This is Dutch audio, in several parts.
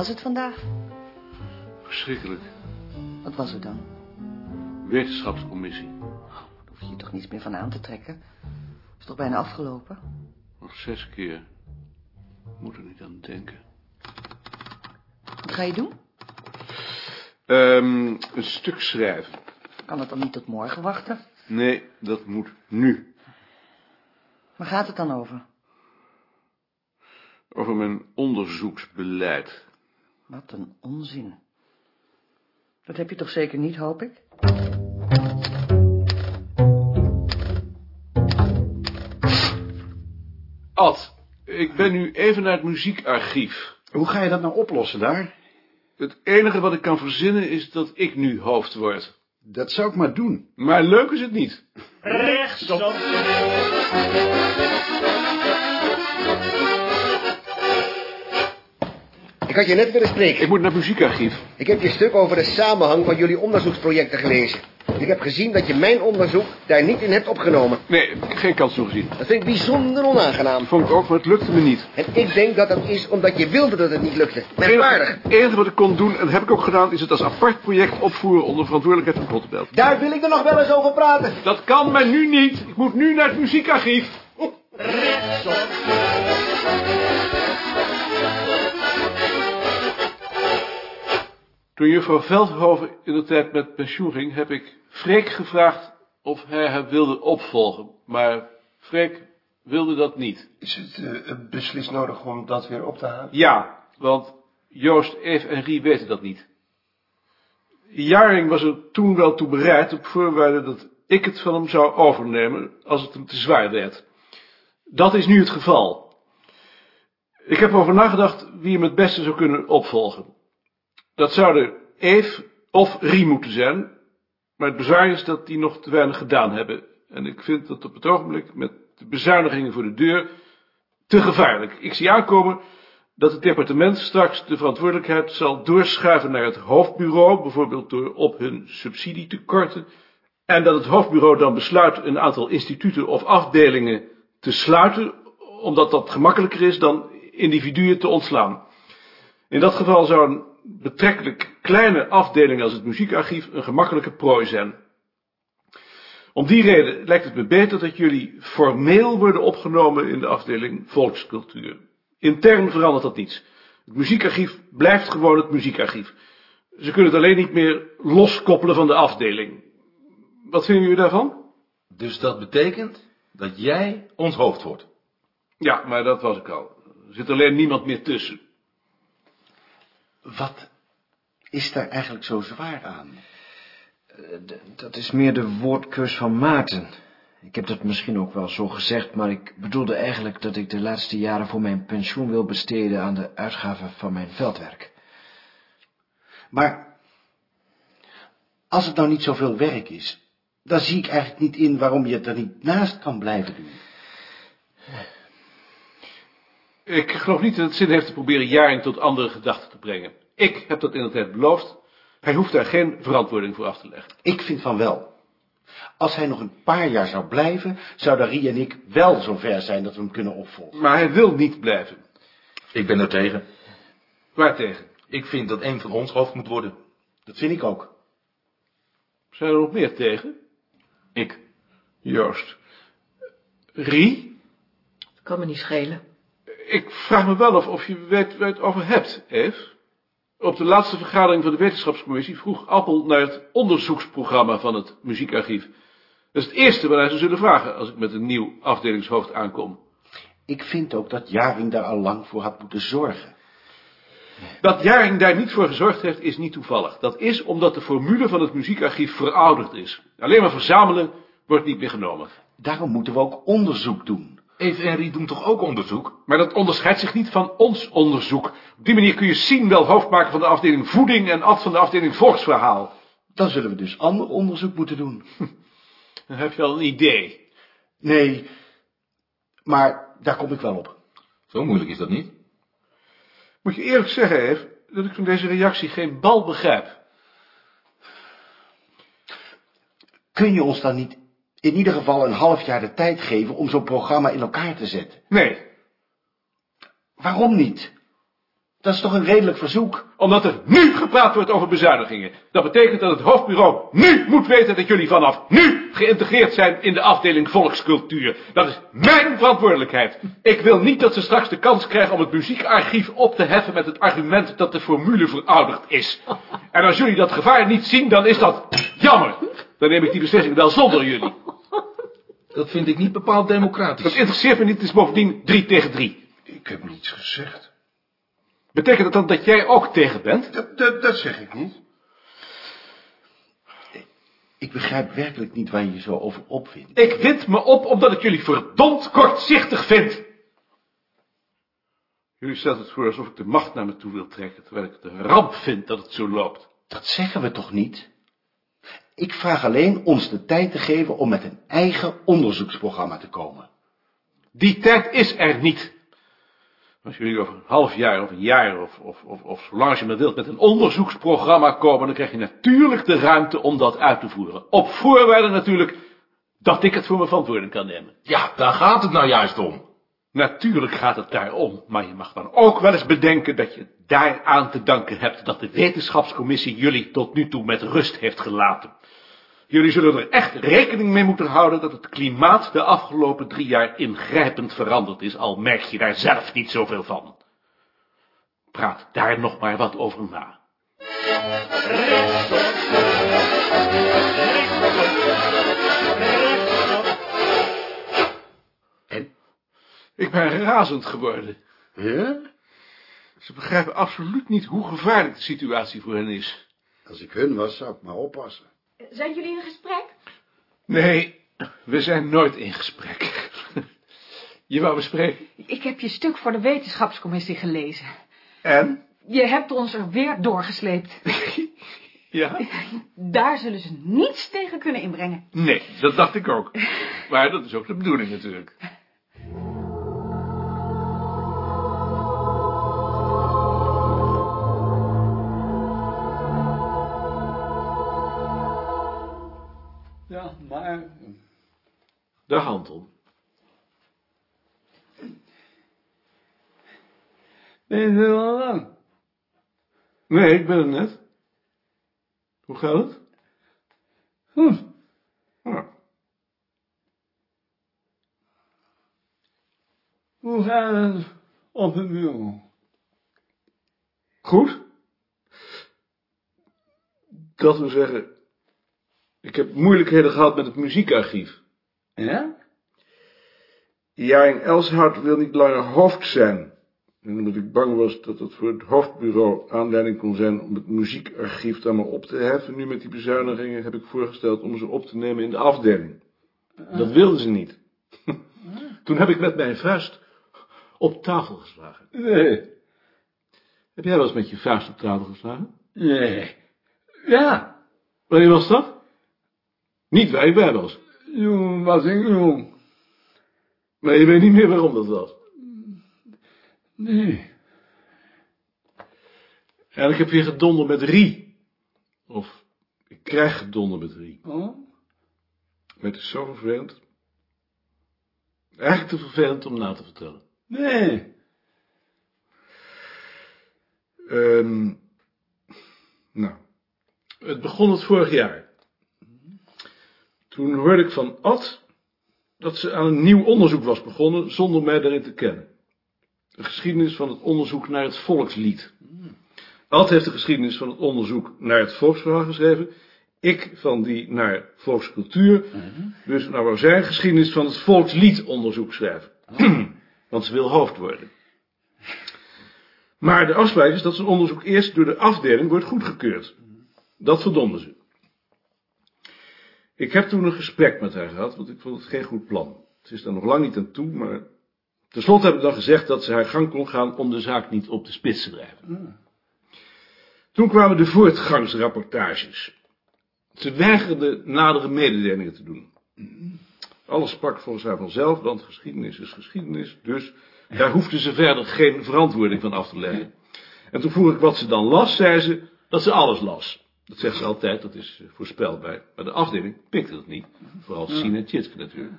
was het vandaag? Verschrikkelijk. Wat was het dan? Wetenschapscommissie. Daar hoef je je toch niets meer van aan te trekken? Is toch bijna afgelopen? Nog zes keer. Moet er niet aan denken. Wat ga je doen? Ehm, een stuk schrijven. Kan het dan niet tot morgen wachten? Nee, dat moet nu. Waar gaat het dan over? Over mijn onderzoeksbeleid. Wat een onzin. Dat heb je toch zeker niet, hoop ik? Ad, ik ben nu even naar het muziekarchief. Hoe ga je dat nou oplossen daar? Het enige wat ik kan verzinnen is dat ik nu hoofd word. Dat zou ik maar doen. Maar leuk is het niet. Rechtsop. Ik had je net willen spreken. Ik moet naar het muziekarchief. Ik heb je stuk over de samenhang van jullie onderzoeksprojecten gelezen. Ik heb gezien dat je mijn onderzoek daar niet in hebt opgenomen. Nee, geen kans toegezien. Dat vind ik bijzonder onaangenaam. Vond ik ook, maar het lukte me niet. En ik denk dat dat is omdat je wilde dat het niet lukte. Merkwaardig. Het enige wat ik kon doen, en dat heb ik ook gedaan, is het als apart project opvoeren onder verantwoordelijkheid van Rotterdam. Daar wil ik er nog wel eens over praten. Dat kan maar nu niet. Ik moet nu naar het muziekarchief. Rechtsop. Toen juffrouw Veldhoven in de tijd met pensioen ging, heb ik Freek gevraagd of hij haar wilde opvolgen. Maar Freek wilde dat niet. Is het eh, beslist nodig om dat weer op te halen? Ja, want Joost, Eve en Rie weten dat niet. Jaring was er toen wel toe bereid op voorwaarde dat ik het van hem zou overnemen als het hem te zwaar werd. Dat is nu het geval. Ik heb erover nagedacht wie hem het beste zou kunnen opvolgen. Dat zouden Eve of Rie moeten zijn, maar het bezwaar is dat die nog te weinig gedaan hebben. En ik vind dat op het ogenblik met de bezuinigingen voor de deur te gevaarlijk. Ik zie aankomen dat het departement straks de verantwoordelijkheid zal doorschuiven naar het hoofdbureau, bijvoorbeeld door op hun subsidie te korten, en dat het hoofdbureau dan besluit een aantal instituten of afdelingen te sluiten, omdat dat gemakkelijker is dan individuen te ontslaan. In dat geval zou een betrekkelijk kleine afdeling als het muziekarchief een gemakkelijke prooi zijn. Om die reden lijkt het me beter dat jullie formeel worden opgenomen in de afdeling volkscultuur. Intern verandert dat niets. Het muziekarchief blijft gewoon het muziekarchief. Ze kunnen het alleen niet meer loskoppelen van de afdeling. Wat vinden jullie daarvan? Dus dat betekent dat jij ons hoofd wordt. Ja, maar dat was ik al. Er zit alleen niemand meer tussen. Wat is daar eigenlijk zo zwaar aan? Dat is meer de woordkeus van Maarten. Ik heb dat misschien ook wel zo gezegd, maar ik bedoelde eigenlijk dat ik de laatste jaren voor mijn pensioen wil besteden aan de uitgaven van mijn veldwerk. Maar als het nou niet zoveel werk is, dan zie ik eigenlijk niet in waarom je het er niet naast kan blijven doen. Ik geloof niet dat het zin heeft te proberen Jaring tot andere gedachten te brengen. Ik heb dat in de tijd beloofd. Hij hoeft daar geen verantwoording voor af te leggen. Ik vind van wel. Als hij nog een paar jaar zou blijven, zouden Rie en ik wel zover zijn dat we hem kunnen opvolgen. Maar hij wil niet blijven. Ik ben er tegen. Waartegen? Ik vind dat een van ons hoofd moet worden. Dat vind ik ook. Zijn er nog meer tegen? Ik. Joost. Rie? Dat kan me niet schelen. Ik vraag me wel af of je weet waar je het over hebt, Eve. Op de laatste vergadering van de wetenschapscommissie vroeg Appel naar het onderzoeksprogramma van het muziekarchief. Dat is het eerste waar hij zou zullen vragen als ik met een nieuw afdelingshoofd aankom. Ik vind ook dat Jaring daar al lang voor had moeten zorgen. Dat Jaring daar niet voor gezorgd heeft, is niet toevallig. Dat is omdat de formule van het muziekarchief verouderd is. Alleen maar verzamelen wordt niet meer genomen. Daarom moeten we ook onderzoek doen. Eve en Rie doen toch ook onderzoek? Maar dat onderscheidt zich niet van ons onderzoek. Op die manier kun je Sien wel hoofd maken van de afdeling voeding en Ad van de afdeling volksverhaal. Dan zullen we dus ander onderzoek moeten doen. Dan heb je al een idee. Nee, maar daar kom ik wel op. Zo moeilijk is dat niet. Moet je eerlijk zeggen, Eve, dat ik van deze reactie geen bal begrijp. Kun je ons dan niet in ieder geval een half jaar de tijd geven om zo'n programma in elkaar te zetten? Nee, Waarom niet? Dat is toch een redelijk verzoek? Omdat er nu gepraat wordt over bezuinigingen. Dat betekent dat het hoofdbureau nu moet weten dat jullie vanaf nu geïntegreerd zijn in de afdeling volkscultuur. Dat is mijn verantwoordelijkheid. Ik wil niet dat ze straks de kans krijgen om het muziekarchief op te heffen met het argument dat de formule verouderd is. En als jullie dat gevaar niet zien, dan is dat jammer. Dan neem ik die beslissing wel zonder jullie. Dat vind ik niet bepaald Dat democratisch. interesseert me niet, het is bovendien drie tegen drie. Ik heb niets gezegd. Betekent dat dan dat jij ook tegen bent? Dat, dat, dat zeg ik niet. Ik begrijp werkelijk niet waar je je zo over opvindt. Ik wind me op omdat ik jullie verdomd kortzichtig vind. Jullie stelt het voor alsof ik de macht naar me toe wil trekken, terwijl ik het een ramp vind dat het zo loopt. Dat zeggen we toch niet? Ik vraag alleen ons de tijd te geven om met een eigen onderzoeksprogramma te komen. Die tijd is er niet. Als jullie over een half jaar of een jaar of, of, of, of zolang je maar wilt met een onderzoeksprogramma komen, dan krijg je natuurlijk de ruimte om dat uit te voeren. Op voorwaarde natuurlijk dat ik het voor mijn verantwoording kan nemen. Ja, daar gaat het nou juist om. Natuurlijk gaat het daarom, maar je mag dan ook wel eens bedenken dat je daaraan te danken hebt dat de wetenschapscommissie jullie tot nu toe met rust heeft gelaten. Jullie zullen er echt rekening mee moeten houden dat het klimaat de afgelopen drie jaar ingrijpend veranderd is, al merk je daar zelf niet zoveel van. Praat daar nog maar wat over na. Ik ben razend geworden. Ja? Ze begrijpen absoluut niet hoe gevaarlijk de situatie voor hen is. Als ik hun was, zou ik maar oppassen. Zijn jullie in gesprek? Nee, we zijn nooit in gesprek. Je wou bespreken. Ik heb je stuk voor de wetenschapscommissie gelezen. En? Je hebt ons er weer doorgesleept. Ja? Daar zullen ze niets tegen kunnen inbrengen. Nee, dat dacht ik ook. Maar dat is ook de bedoeling natuurlijk. Dag Anton. Ben je er al lang? Nee, ik ben er net. Hoe gaat het? Goed. Ja. Hoe gaat het op het bureau? Goed? Dat wil zeggen, ik heb moeilijkheden gehad met het muziekarchief. Ja? Jaring Elshout wil niet langer hoofd zijn. En omdat ik bang was dat het voor het hoofdbureau aanleiding kon zijn om het muziekarchief dan maar op te heffen, nu met die bezuinigingen, heb ik voorgesteld om ze op te nemen in de afdeling. Dat wilden ze niet. Toen heb ik met mijn vuist op tafel geslagen. Nee. Heb jij wel eens met je vuist op tafel geslagen? Nee. Ja. Wanneer was dat? Niet wij, wij was. Toen was ik jong. Maar je weet niet meer waarom dat was. Nee. En ik heb weer gedonder met Rie. Of, ik krijg gedonder met Rie. Oh? Maar het is zo vervelend. Eigenlijk te vervelend om na te vertellen. Nee. Ehm, nou, het begon het vorig jaar. Toen hoorde ik van Ad dat ze aan een nieuw onderzoek was begonnen, zonder mij daarin te kennen. De geschiedenis van het onderzoek naar het volkslied. Ad heeft de geschiedenis van het onderzoek naar het volksverhaal geschreven. Ik van die naar volkscultuur. Dus nou wou zij geschiedenis van het volksliedonderzoek schrijven. Want ze wil hoofd worden. Maar de afspraak is dat zijn onderzoek eerst door de afdeling wordt goedgekeurd. Dat verdomden ze. Ik heb toen een gesprek met haar gehad, want ik vond het geen goed plan. Ze is daar nog lang niet aan toe, maar tenslotte heb ik dan gezegd dat ze haar gang kon gaan om de zaak niet op de spits te drijven. Toen kwamen de voortgangsrapportages. Ze weigerde nadere mededelingen te doen. Alles sprak volgens haar vanzelf, want geschiedenis is geschiedenis, dus daar hoefde ze verder geen verantwoording van af te leggen. En toen vroeg ik wat ze dan las, zei ze dat ze alles las. Dat zegt ze altijd, dat is eh, voorspelbaar. Maar de afdeling pikte dat niet. Vooral Sien en Tjitske natuurlijk.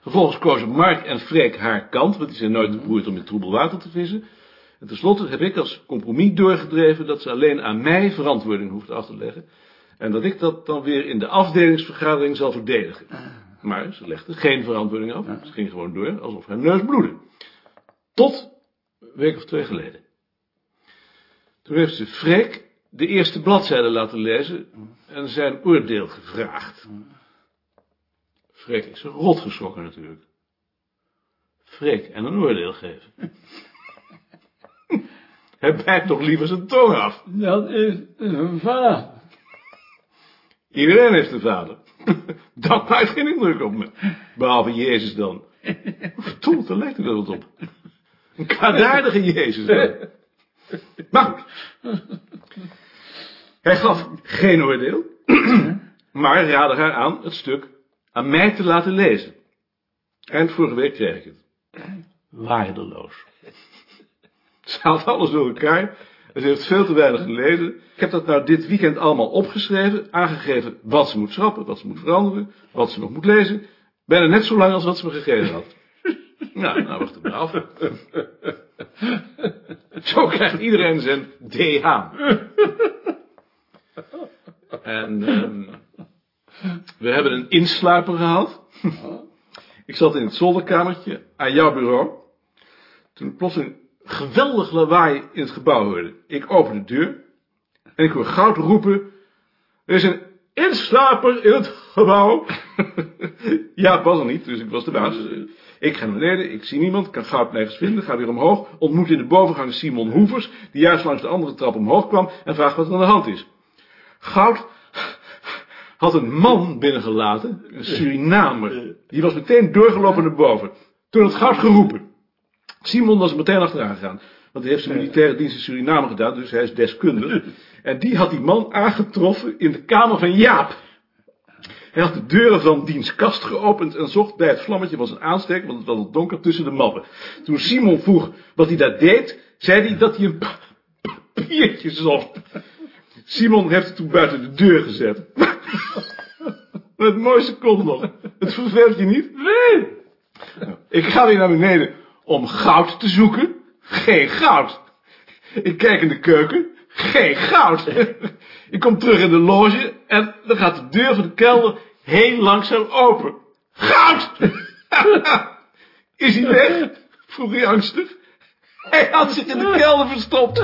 Vervolgens kozen Mark en Freek haar kant, want die zijn nooit beroerd om in troebel water te vissen. En tenslotte heb ik als compromis doorgedreven dat ze alleen aan mij verantwoording hoeft af te leggen. En dat ik dat dan weer in de afdelingsvergadering zal verdedigen. Maar ze legde geen verantwoording af. Ze ging gewoon door alsof haar neus bloedde. Tot een week of twee geleden. Toen heeft ze Freek de eerste bladzijde laten lezen en zijn oordeel gevraagd. Freek is rot geschrokken natuurlijk. Freek en een oordeel geven. Hij bijt toch liever zijn tong af. Dat is een vader. Iedereen heeft een vader. Dat maakt geen indruk op me. Behalve Jezus dan. Verdomd, daar lijkt er wel wat op. Een kwaadaardige Jezus dan. Maar goed. Hij gaf geen oordeel. Maar raadde haar aan het stuk aan mij te laten lezen. Eind vorige week kreeg ik het. Waardeloos. Ze haalt alles door elkaar. En ze heeft veel te weinig gelezen. Ik heb dat nou dit weekend allemaal opgeschreven. Aangegeven wat ze moet schrappen, wat ze moet veranderen. Wat ze nog moet lezen. Bijna net zo lang als wat ze me gegeven had. Nou, nou wacht het maar af. Zo krijgt iedereen zijn DH. En ehm, we hebben een insluiper gehad. Ik zat in het zolderkamertje aan jouw bureau. Toen plots een geweldig lawaai in het gebouw hoorde. Ik open de deur en ik hoor goud roepen. Er is een insluiper in het gebouw. ja, was er niet, dus ik was de baas. Ik ga naar beneden, ik zie niemand, kan goud nergens vinden, ga weer omhoog. Ontmoet in de bovengang Simon Hoevers, die juist langs de andere trap omhoog kwam en vraagt wat er aan de hand is. Goud had een man binnengelaten, een Surinamer. Die was meteen doorgelopen naar boven. Toen had Goud geroepen. Simon was er meteen achteraan gegaan. Want hij heeft zijn militaire dienst in Suriname gedaan, dus hij is deskundig. En die had die man aangetroffen in de kamer van Jaap. Hij had de deuren van diens kast geopend en zocht bij het vlammetje van zijn aansteker, want het was al donker, tussen de mappen. Toen Simon vroeg wat hij daar deed, zei hij dat hij een pa- papiertje zocht. Simon heeft het toen buiten de deur gezet. Het mooiste komt nog. Het verveelt je niet? Nee. Ik ga weer naar beneden om goud te zoeken. Geen goud. Ik kijk in de keuken. Geen goud. Ik kom terug in de loge en dan gaat de deur van de kelder heel langzaam open. Goud! Is hij weg? Vroeg hij angstig. Hij had zich in de kelder verstopt.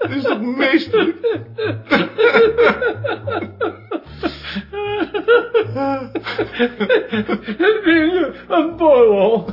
this is toch meestelijk? Het is een.